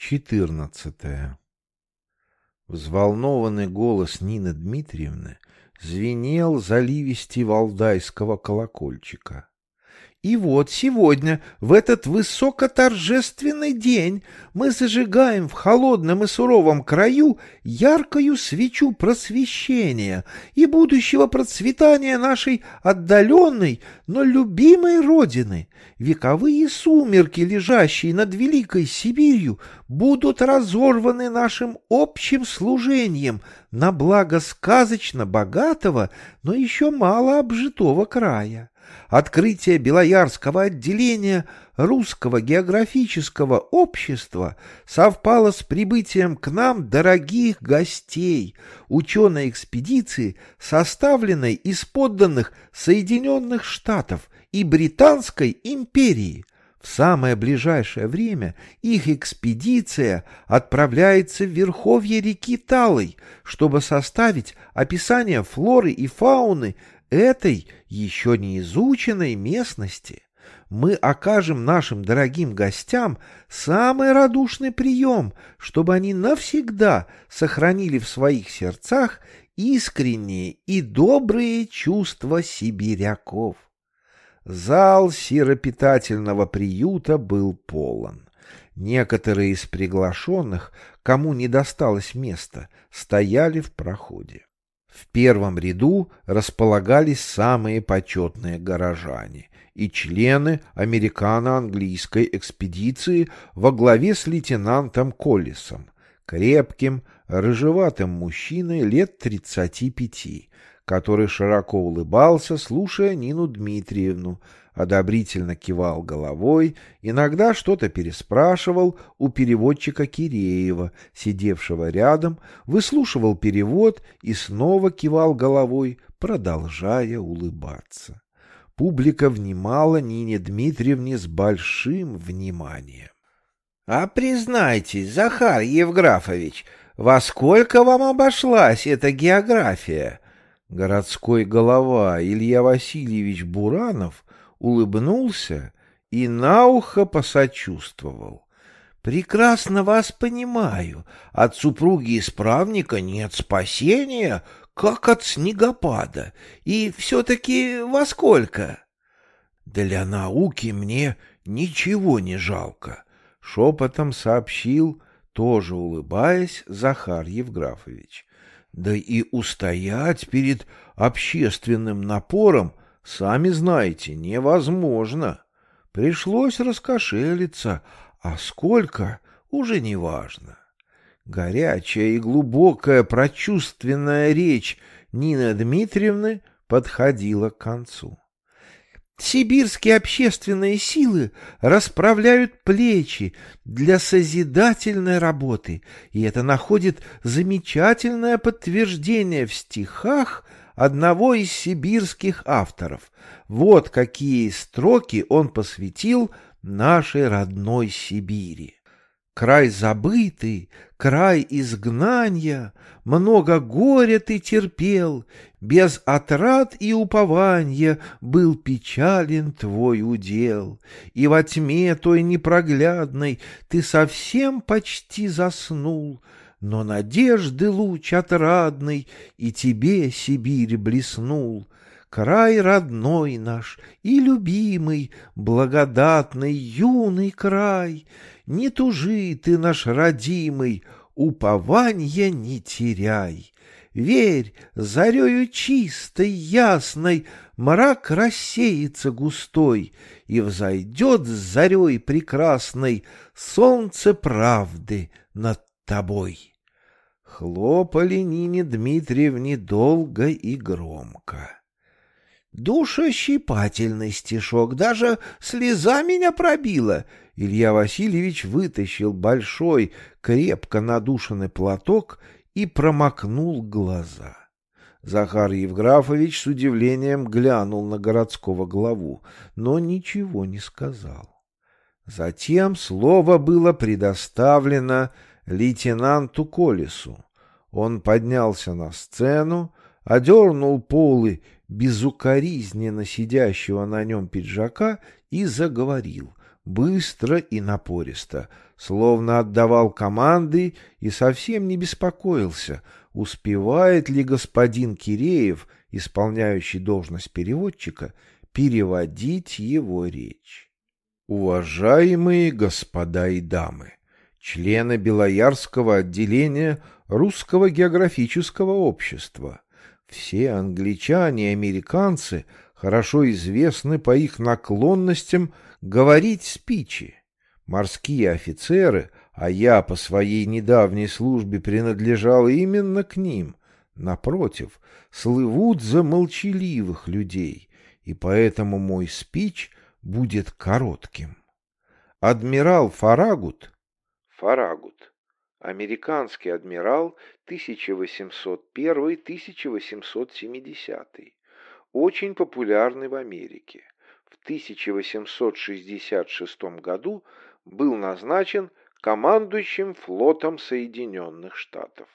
Четырнадцатое. Взволнованный голос Нины Дмитриевны звенел заливисти валдайского колокольчика. И вот сегодня, в этот высокоторжественный день, мы зажигаем в холодном и суровом краю яркую свечу просвещения и будущего процветания нашей отдаленной, но любимой Родины. Вековые сумерки, лежащие над Великой Сибирью, будут разорваны нашим общим служением на благо сказочно богатого, но еще мало обжитого края. Открытие Белоярского отделения Русского географического общества совпало с прибытием к нам дорогих гостей, ученой экспедиции, составленной из подданных Соединенных Штатов и Британской империи. В самое ближайшее время их экспедиция отправляется в верховье реки Талой, чтобы составить описание флоры и фауны этой еще не изученной местности мы окажем нашим дорогим гостям самый радушный прием, чтобы они навсегда сохранили в своих сердцах искренние и добрые чувства сибиряков. Зал сиропитательного приюта был полон. Некоторые из приглашенных, кому не досталось места, стояли в проходе. В первом ряду располагались самые почетные горожане и члены американо-английской экспедиции во главе с лейтенантом Коллисом, крепким, рыжеватым мужчиной лет тридцати пяти, который широко улыбался, слушая Нину Дмитриевну, одобрительно кивал головой, иногда что-то переспрашивал у переводчика Киреева, сидевшего рядом, выслушивал перевод и снова кивал головой, продолжая улыбаться. Публика внимала Нине Дмитриевне с большим вниманием. — А признайтесь, Захар Евграфович, во сколько вам обошлась эта география? Городской голова Илья Васильевич Буранов улыбнулся и на ухо посочувствовал. «Прекрасно вас понимаю. От супруги-исправника нет спасения, как от снегопада. И все-таки во сколько?» «Для науки мне ничего не жалко», — шепотом сообщил, тоже улыбаясь, Захар Евграфович. «Да и устоять перед общественным напором — Сами знаете, невозможно. Пришлось раскошелиться, а сколько — уже не важно. Горячая и глубокая прочувственная речь Нины Дмитриевны подходила к концу. Сибирские общественные силы расправляют плечи для созидательной работы, и это находит замечательное подтверждение в стихах одного из сибирских авторов. Вот какие строки он посвятил нашей родной Сибири. Край забытый, край изгнания, Много горя ты терпел, Без отрад и упования Был печален твой удел, И во тьме той непроглядной Ты совсем почти заснул, но надежды луч отрадный И тебе, Сибирь, блеснул. Край родной наш и любимый, Благодатный юный край, Не тужи ты, наш родимый, Упования не теряй. Верь, зарею чистой, ясной, Мрак рассеется густой, И взойдет с зарей прекрасной Солнце правды над тобой. Хлопали Нине Дмитриевне долго и громко. Душещипательный стишок, даже слеза меня пробила. Илья Васильевич вытащил большой, крепко надушенный платок и промокнул глаза. Захар Евграфович с удивлением глянул на городского главу, но ничего не сказал. Затем слово было предоставлено лейтенанту Колесу. Он поднялся на сцену, одернул полы безукоризненно сидящего на нем пиджака и заговорил, быстро и напористо, словно отдавал команды и совсем не беспокоился, успевает ли господин Киреев, исполняющий должность переводчика, переводить его речь. Уважаемые господа и дамы, члены Белоярского отделения Русского географического общества, все англичане и американцы хорошо известны по их наклонностям говорить спичи. Морские офицеры, а я по своей недавней службе принадлежал именно к ним, напротив, слывут за молчаливых людей, и поэтому мой спич будет коротким. Адмирал Фарагут, Фарагут, американский адмирал 1801-1870, очень популярный в Америке. В 1866 году был назначен командующим флотом Соединенных Штатов.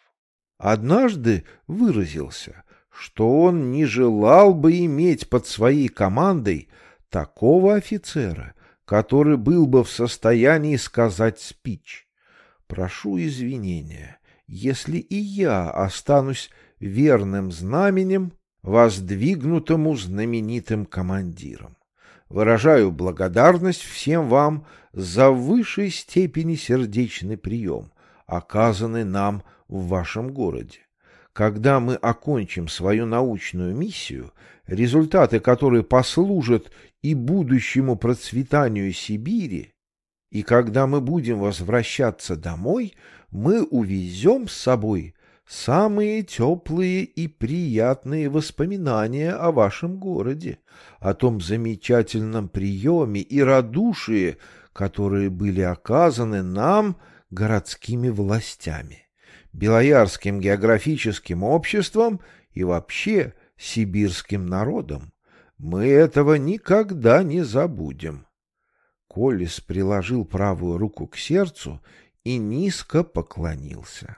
Однажды выразился, что он не желал бы иметь под своей командой такого офицера, который был бы в состоянии сказать спич. Прошу извинения, если и я останусь верным знаменем, воздвигнутому знаменитым командиром. Выражаю благодарность всем вам за высшей степени сердечный прием, оказанный нам в вашем городе. Когда мы окончим свою научную миссию, результаты которой послужат и будущему процветанию Сибири, и когда мы будем возвращаться домой, мы увезем с собой самые теплые и приятные воспоминания о вашем городе, о том замечательном приеме и радушии, которые были оказаны нам городскими властями, Белоярским географическим обществом и вообще сибирским народом. Мы этого никогда не забудем. Коллис приложил правую руку к сердцу и низко поклонился.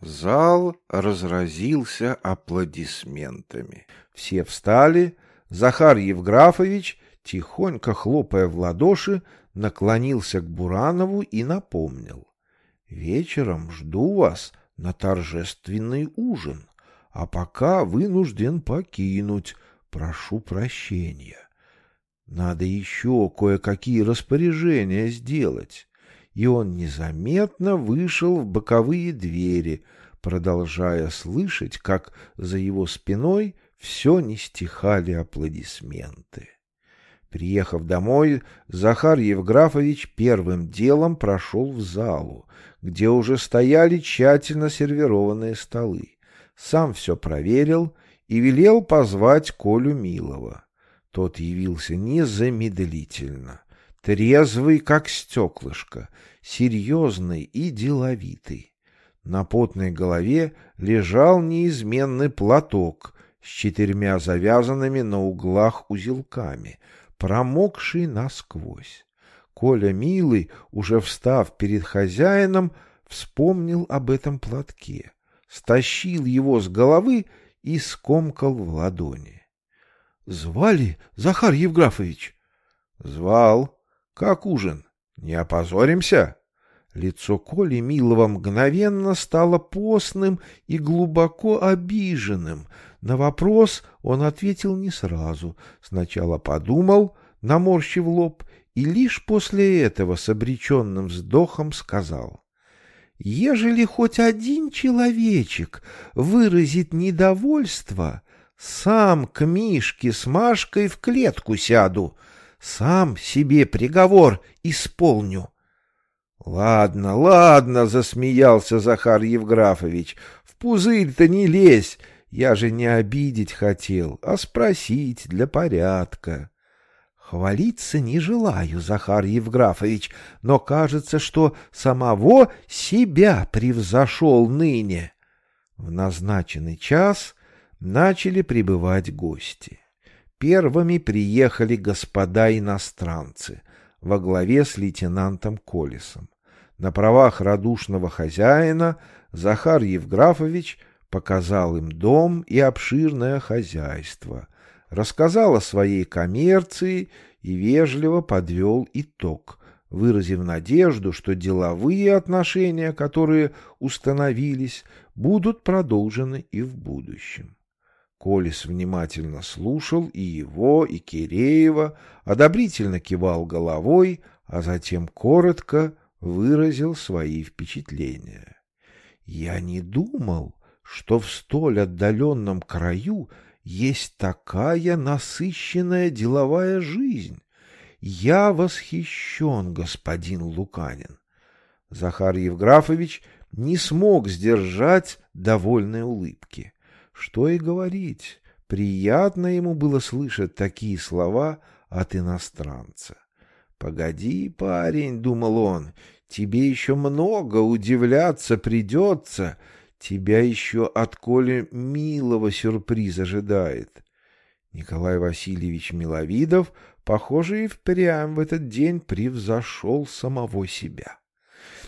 Зал разразился аплодисментами. Все встали. Захар Евграфович, тихонько хлопая в ладоши, наклонился к Буранову и напомнил. «Вечером жду вас на торжественный ужин, а пока вынужден покинуть. Прошу прощения. Надо еще кое-какие распоряжения сделать» и он незаметно вышел в боковые двери, продолжая слышать, как за его спиной все не стихали аплодисменты. Приехав домой, Захар Евграфович первым делом прошел в залу, где уже стояли тщательно сервированные столы. Сам все проверил и велел позвать Колю Милова. Тот явился незамедлительно трезвый, как стеклышко, серьезный и деловитый. На потной голове лежал неизменный платок с четырьмя завязанными на углах узелками, промокший насквозь. Коля, милый, уже встав перед хозяином, вспомнил об этом платке, стащил его с головы и скомкал в ладони. — Звали, Захар Евграфович? — Звал. Как ужин? Не опозоримся? Лицо Коли Милова мгновенно стало постным и глубоко обиженным. На вопрос он ответил не сразу. Сначала подумал, наморщив лоб, и лишь после этого с обреченным вздохом сказал. «Ежели хоть один человечек выразит недовольство, сам к Мишке с Машкой в клетку сяду, сам себе приговор исполню. — Ладно, ладно, — засмеялся Захар Евграфович, — в пузырь-то не лезь, я же не обидеть хотел, а спросить для порядка. Хвалиться не желаю, Захар Евграфович, но кажется, что самого себя превзошел ныне. В назначенный час начали прибывать гости. Первыми приехали господа иностранцы во главе с лейтенантом Колесом. На правах радушного хозяина Захар Евграфович показал им дом и обширное хозяйство, рассказал о своей коммерции и вежливо подвел итог выразив надежду, что деловые отношения, которые установились, будут продолжены и в будущем. Колес внимательно слушал и его, и Киреева, одобрительно кивал головой, а затем коротко выразил свои впечатления. «Я не думал, что в столь отдаленном краю есть такая насыщенная деловая жизнь. Я восхищен, господин Луканин. Захар Евграфович не смог сдержать довольной улыбки. Что и говорить, приятно ему было слышать такие слова от иностранца. «Погоди, парень», — думал он, — «тебе еще много удивляться придется, тебя еще от Коли милого сюрприз ожидает». Николай Васильевич Миловидов, похоже, и впрямь в этот день превзошел самого себя.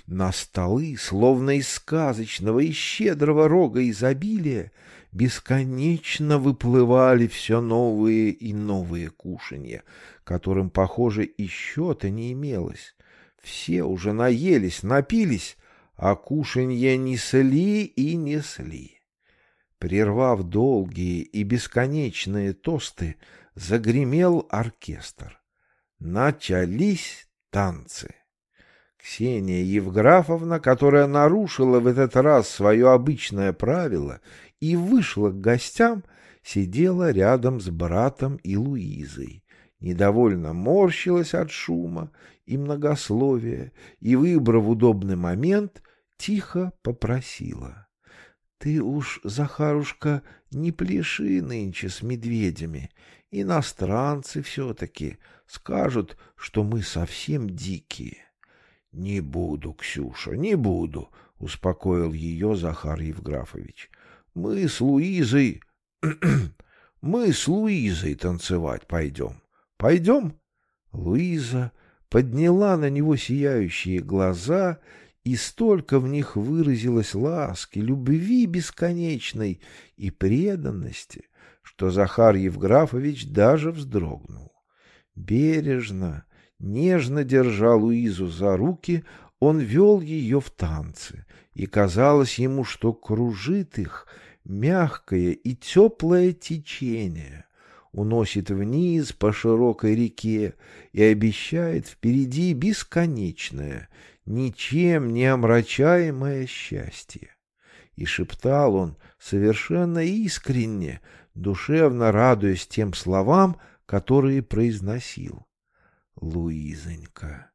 На столы, словно из сказочного и щедрого рога изобилия, бесконечно выплывали все новые и новые кушанья, которым, похоже, и счета не имелось. Все уже наелись, напились, а кушанья несли и несли. Прервав долгие и бесконечные тосты, загремел оркестр. Начались танцы. Ксения Евграфовна, которая нарушила в этот раз свое обычное правило и вышла к гостям, сидела рядом с братом и Луизой, недовольно морщилась от шума и многословия и, выбрав удобный момент, тихо попросила. — Ты уж, Захарушка, не пляши нынче с медведями. Иностранцы все-таки скажут, что мы совсем дикие. — Не буду, Ксюша, не буду, — успокоил ее Захар Евграфович. — Мы с Луизой... мы с Луизой танцевать пойдем. Пойдем? Луиза подняла на него сияющие глаза, и столько в них выразилось ласки, любви бесконечной и преданности, что Захар Евграфович даже вздрогнул. Бережно, Нежно держа Луизу за руки, он вел ее в танцы, и казалось ему, что кружит их мягкое и теплое течение, уносит вниз по широкой реке и обещает впереди бесконечное, ничем не омрачаемое счастье. И шептал он совершенно искренне, душевно радуясь тем словам, которые произносил. Луизонька,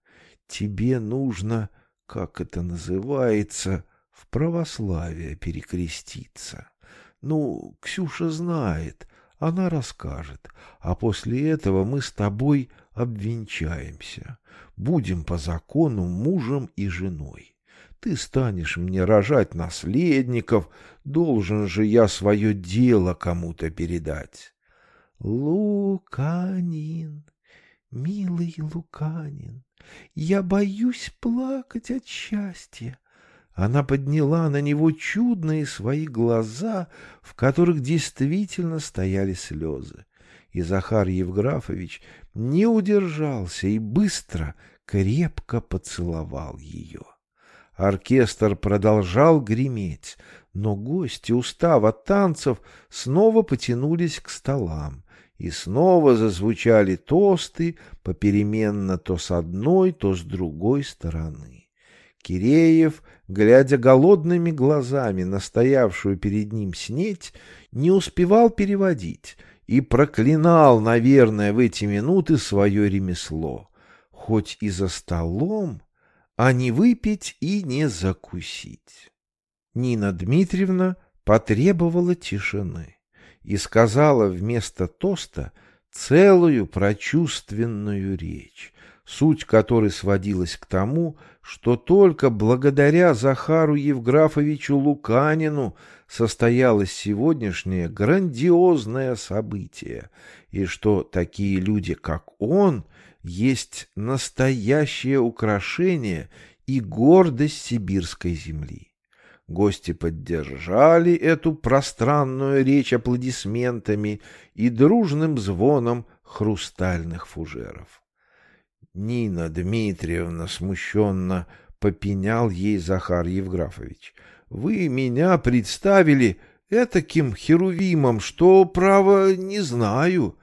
тебе нужно, как это называется, в православие перекреститься. Ну, Ксюша знает, она расскажет, а после этого мы с тобой обвенчаемся, будем по закону мужем и женой. Ты станешь мне рожать наследников, должен же я свое дело кому-то передать. Луканин, «Милый Луканин, я боюсь плакать от счастья». Она подняла на него чудные свои глаза, в которых действительно стояли слезы. И Захар Евграфович не удержался и быстро, крепко поцеловал ее. Оркестр продолжал греметь, но гости, устав от танцев, снова потянулись к столам, и снова зазвучали тосты попеременно то с одной, то с другой стороны. Киреев, глядя голодными глазами на стоявшую перед ним снеть, не успевал переводить и проклинал, наверное, в эти минуты свое ремесло, хоть и за столом, а не выпить и не закусить. Нина Дмитриевна потребовала тишины и сказала вместо тоста целую прочувственную речь, суть которой сводилась к тому, что только благодаря Захару Евграфовичу Луканину состоялось сегодняшнее грандиозное событие, и что такие люди, как он, есть настоящее украшение и гордость сибирской земли. Гости поддержали эту пространную речь аплодисментами и дружным звоном хрустальных фужеров. Нина Дмитриевна смущенно попенял ей Захар Евграфович. Вы меня представили этаким херувимом, что, право, не знаю.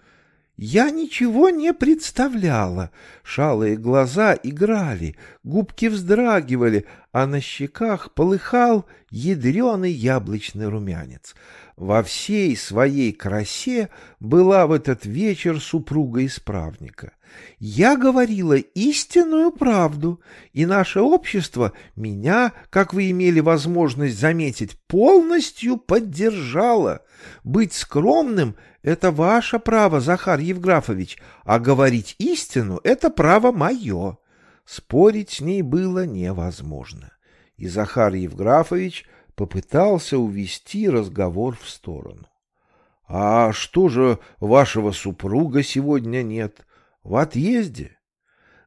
Я ничего не представляла. Шалые глаза играли, губки вздрагивали, а на щеках полыхал ядреный яблочный румянец. Во всей своей красе была в этот вечер супруга исправника. Я говорила истинную правду, и наше общество меня, как вы имели возможность заметить, полностью поддержало. Быть скромным — это ваше право, Захар Евграфович, а говорить истину — это право мое. Спорить с ней было невозможно. И Захар Евграфович попытался увести разговор в сторону. — А что же вашего супруга сегодня нет? В отъезде?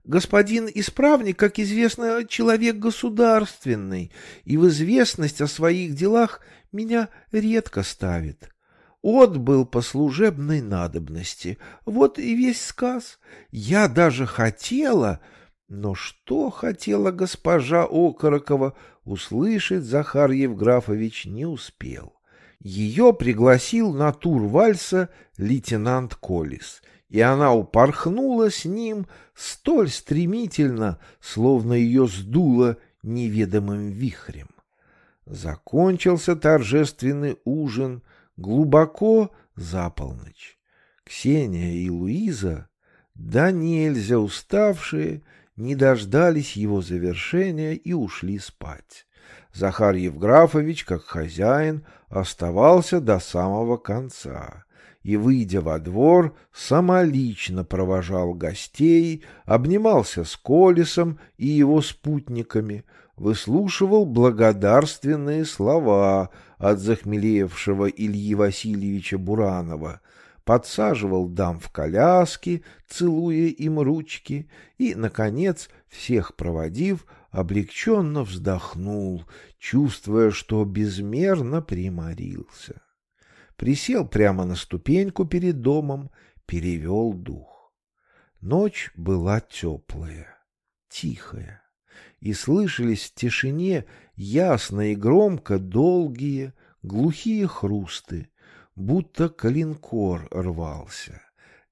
Господин исправник, как известно, человек государственный, и в известность о своих делах меня редко ставит. Отбыл по служебной надобности. Вот и весь сказ. Я даже хотела... Но что хотела госпожа Окорокова, услышать Захар Евграфович не успел. Ее пригласил на тур вальса лейтенант Колес, и она упорхнула с ним столь стремительно, словно ее сдуло неведомым вихрем. Закончился торжественный ужин глубоко за полночь. Ксения и Луиза, да нельзя уставшие, не дождались его завершения и ушли спать. Захар Евграфович, как хозяин, оставался до самого конца и, выйдя во двор, самолично провожал гостей, обнимался с Колесом и его спутниками, выслушивал благодарственные слова от захмелевшего Ильи Васильевича Буранова, подсаживал дам в коляски, целуя им ручки, и, наконец, всех проводив, облегченно вздохнул, чувствуя, что безмерно приморился. Присел прямо на ступеньку перед домом, перевел дух. Ночь была теплая, тихая, и слышались в тишине ясно и громко долгие, глухие хрусты, будто калинкор рвался.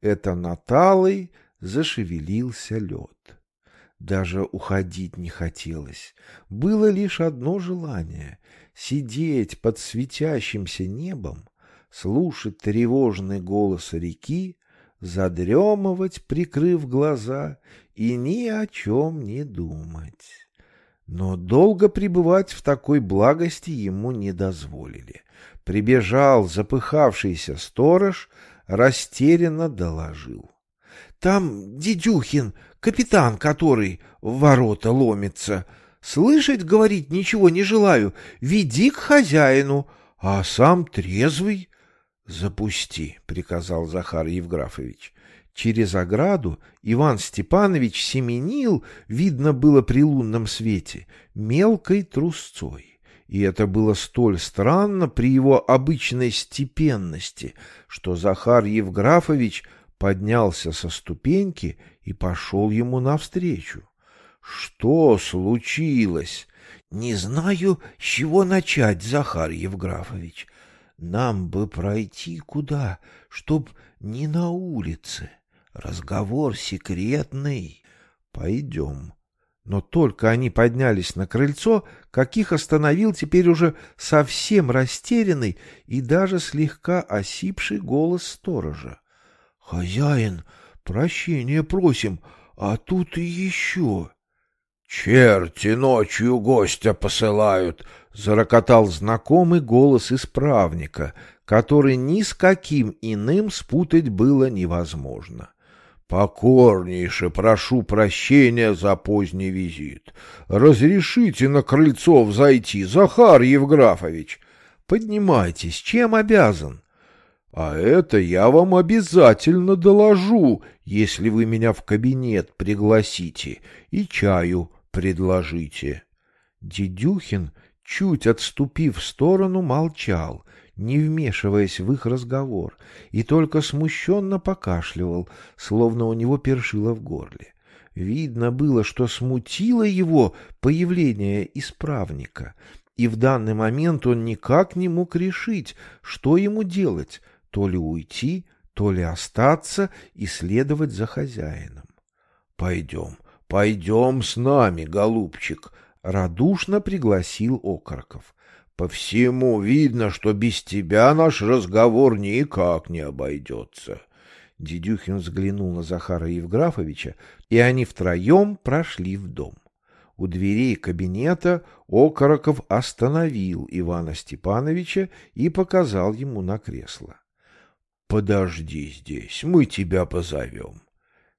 Это на талой зашевелился лед. Даже уходить не хотелось. Было лишь одно желание — сидеть под светящимся небом, слушать тревожный голос реки, задремывать, прикрыв глаза, и ни о чем не думать. Но долго пребывать в такой благости ему не дозволили. Прибежал запыхавшийся сторож, растерянно доложил. — Там Дедюхин, капитан который, в ворота ломится. Слышать, говорить, ничего не желаю. Веди к хозяину, а сам трезвый. — Запусти, — приказал Захар Евграфович. Через ограду Иван Степанович семенил, видно было при лунном свете, мелкой трусцой. И это было столь странно при его обычной степенности, что Захар Евграфович поднялся со ступеньки и пошел ему навстречу. «Что случилось?» «Не знаю, с чего начать, Захар Евграфович. Нам бы пройти куда, чтоб не на улице. Разговор секретный. Пойдем». Но только они поднялись на крыльцо, как их остановил теперь уже совсем растерянный и даже слегка осипший голос сторожа. — Хозяин, прощения просим, а тут еще. — Черти ночью гостя посылают! — зарокотал знакомый голос исправника, который ни с каким иным спутать было невозможно. Покорнейше прошу прощения за поздний визит. Разрешите на крыльцо взойти, Захар Евграфович. Поднимайтесь, чем обязан? А это я вам обязательно доложу, если вы меня в кабинет пригласите и чаю предложите. Дедюхин, чуть отступив в сторону, молчал — не вмешиваясь в их разговор, и только смущенно покашливал, словно у него першило в горле. Видно было, что смутило его появление исправника, и в данный момент он никак не мог решить, что ему делать, то ли уйти, то ли остаться и следовать за хозяином. — Пойдем, пойдем с нами, голубчик, — радушно пригласил Окороков. — По всему видно, что без тебя наш разговор никак не обойдется. Дедюхин взглянул на Захара Евграфовича, и они втроем прошли в дом. У дверей кабинета Окороков остановил Ивана Степановича и показал ему на кресло. — Подожди здесь, мы тебя позовем.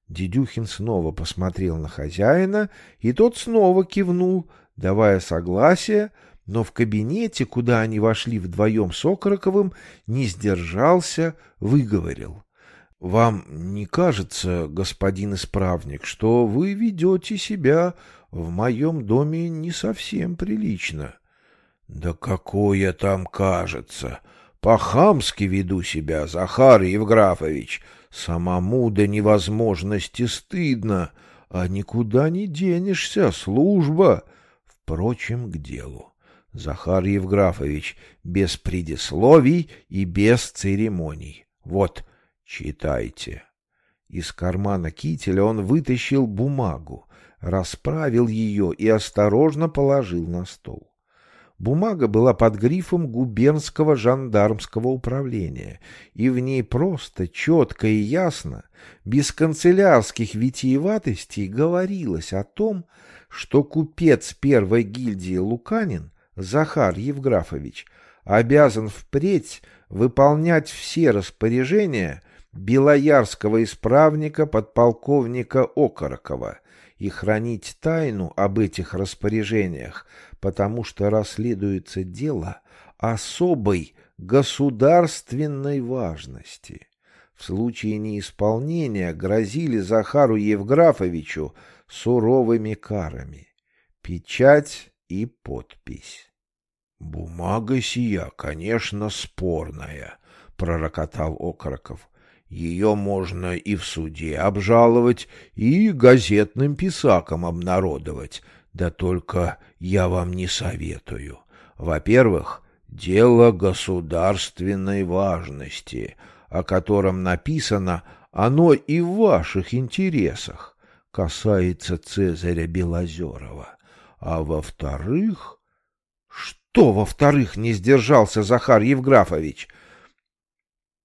Дедюхин снова посмотрел на хозяина, и тот снова кивнул, давая согласие, но в кабинете, куда они вошли вдвоем с Окороковым, не сдержался, выговорил. — Вам не кажется, господин исправник, что вы ведете себя в моем доме не совсем прилично? — Да какое там кажется! По-хамски веду себя, Захар Евграфович. Самому до невозможности стыдно, а никуда не денешься, служба. Впрочем, к делу. Захар Евграфович, без предисловий и без церемоний. Вот, Читайте. Из кармана кителя он вытащил бумагу, расправил ее и осторожно положил на стол. Бумага была под грифом губернского жандармского управления, и в ней просто, четко и ясно, без канцелярских витиеватостей говорилось о том, что купец первой гильдии Луканин, Захар Евграфович, обязан впредь выполнять все распоряжения, белоярского исправника подполковника Окорокова и хранить тайну об этих распоряжениях, потому что расследуется дело особой государственной важности. В случае неисполнения грозили Захару Евграфовичу суровыми карами. Печать и подпись. «Бумага сия, конечно, спорная», — пророкотал Окороков. Ее можно и в суде обжаловать, и газетным писакам обнародовать. Да только я вам не советую. Во-первых, дело государственной важности, о котором написано «оно и в ваших интересах» касается Цезаря Белозерова. А во-вторых... Что во-вторых не сдержался Захар Евграфович?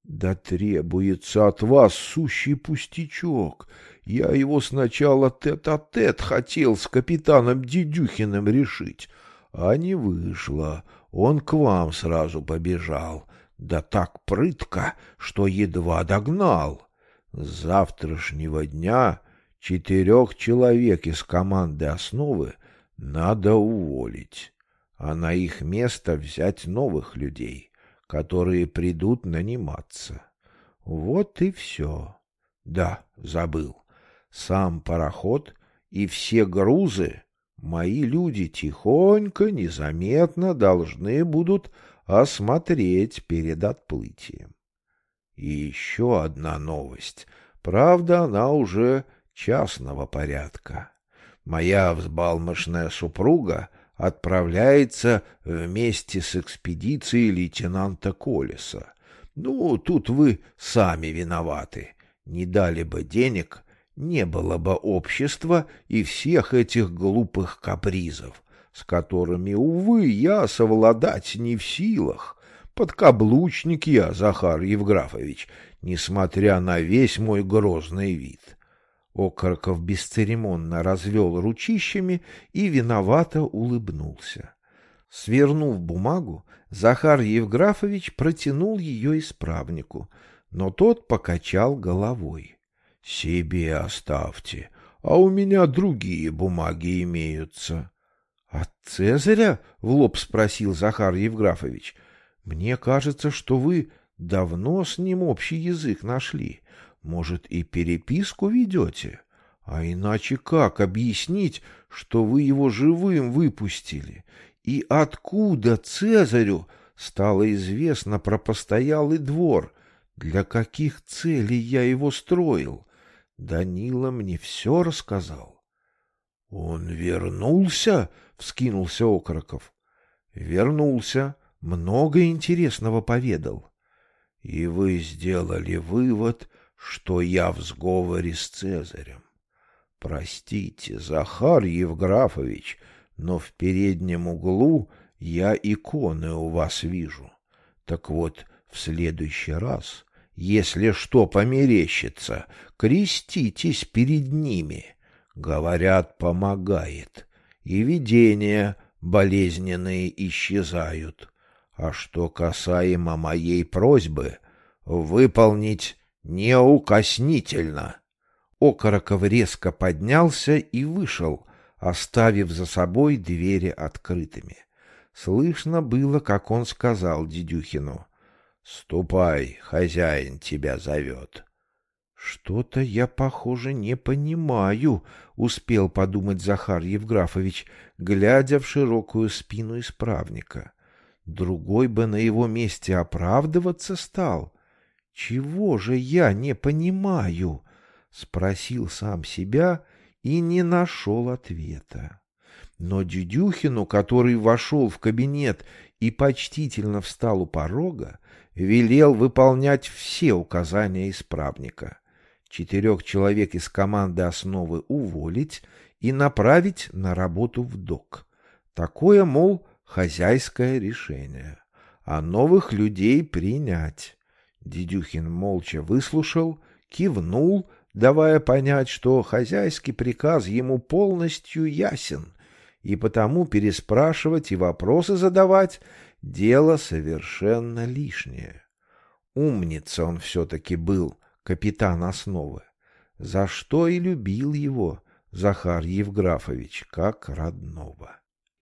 Да требуется от вас сущий пустячок. Я его сначала тет-а-тет -тет хотел с капитаном Дедюхиным решить, а не вышло. Он к вам сразу побежал. Да так прытко, что едва догнал. С завтрашнего дня четырех человек из команды «Основы» надо уволить, а на их место взять новых людей которые придут наниматься. Вот и все. Да, забыл. Сам пароход и все грузы мои люди тихонько, незаметно должны будут осмотреть перед отплытием. И еще одна новость. Правда, она уже частного порядка. Моя взбалмошная супруга — отправляется вместе с экспедицией лейтенанта Колеса. Ну, тут вы сами виноваты. Не дали бы денег, не было бы общества и всех этих глупых капризов, с которыми, увы, я совладать не в силах. Подкаблучник я, Захар Евграфович, несмотря на весь мой грозный вид. Окороков бесцеремонно развел ручищами и виновато улыбнулся. Свернув бумагу, Захар Евграфович протянул ее исправнику, но тот покачал головой. — Себе оставьте, а у меня другие бумаги имеются. — От Цезаря? — в лоб спросил Захар Евграфович. — Мне кажется, что вы давно с ним общий язык нашли. Может, и переписку ведете? А иначе как объяснить, что вы его живым выпустили? И откуда Цезарю стало известно про постоялый двор? Для каких целей я его строил? Данила мне все рассказал. — Он вернулся? — вскинулся Окороков. — Вернулся. Много интересного поведал. — И вы сделали вывод, что я в сговоре с Цезарем. Простите, Захар Евграфович, но в переднем углу я иконы у вас вижу. Так вот, в следующий раз, если что померещится, креститесь перед ними. Говорят, помогает. И видения болезненные исчезают. А что касаемо моей просьбы, выполнить неукоснительно. Окороков резко поднялся и вышел, оставив за собой двери открытыми. Слышно было, как он сказал Дедюхину. — Ступай, хозяин тебя зовет. — Что-то я, похоже, не понимаю, — успел подумать Захар Евграфович, глядя в широкую спину исправника. Другой бы на его месте оправдываться стал. Чего же я не понимаю? — спросил сам себя и не нашел ответа. Но Дюдюхину, который вошел в кабинет и почтительно встал у порога, велел выполнять все указания исправника. Четырех человек из команды основы уволить и направить на работу в ДОК. Такое, мол, хозяйское решение. А новых людей принять. Дедюхин молча выслушал, кивнул, давая понять, что хозяйский приказ ему полностью ясен, и потому переспрашивать и вопросы задавать — дело совершенно лишнее. Умница он все-таки был, капитан основы, за что и любил его Захар Евграфович как родного.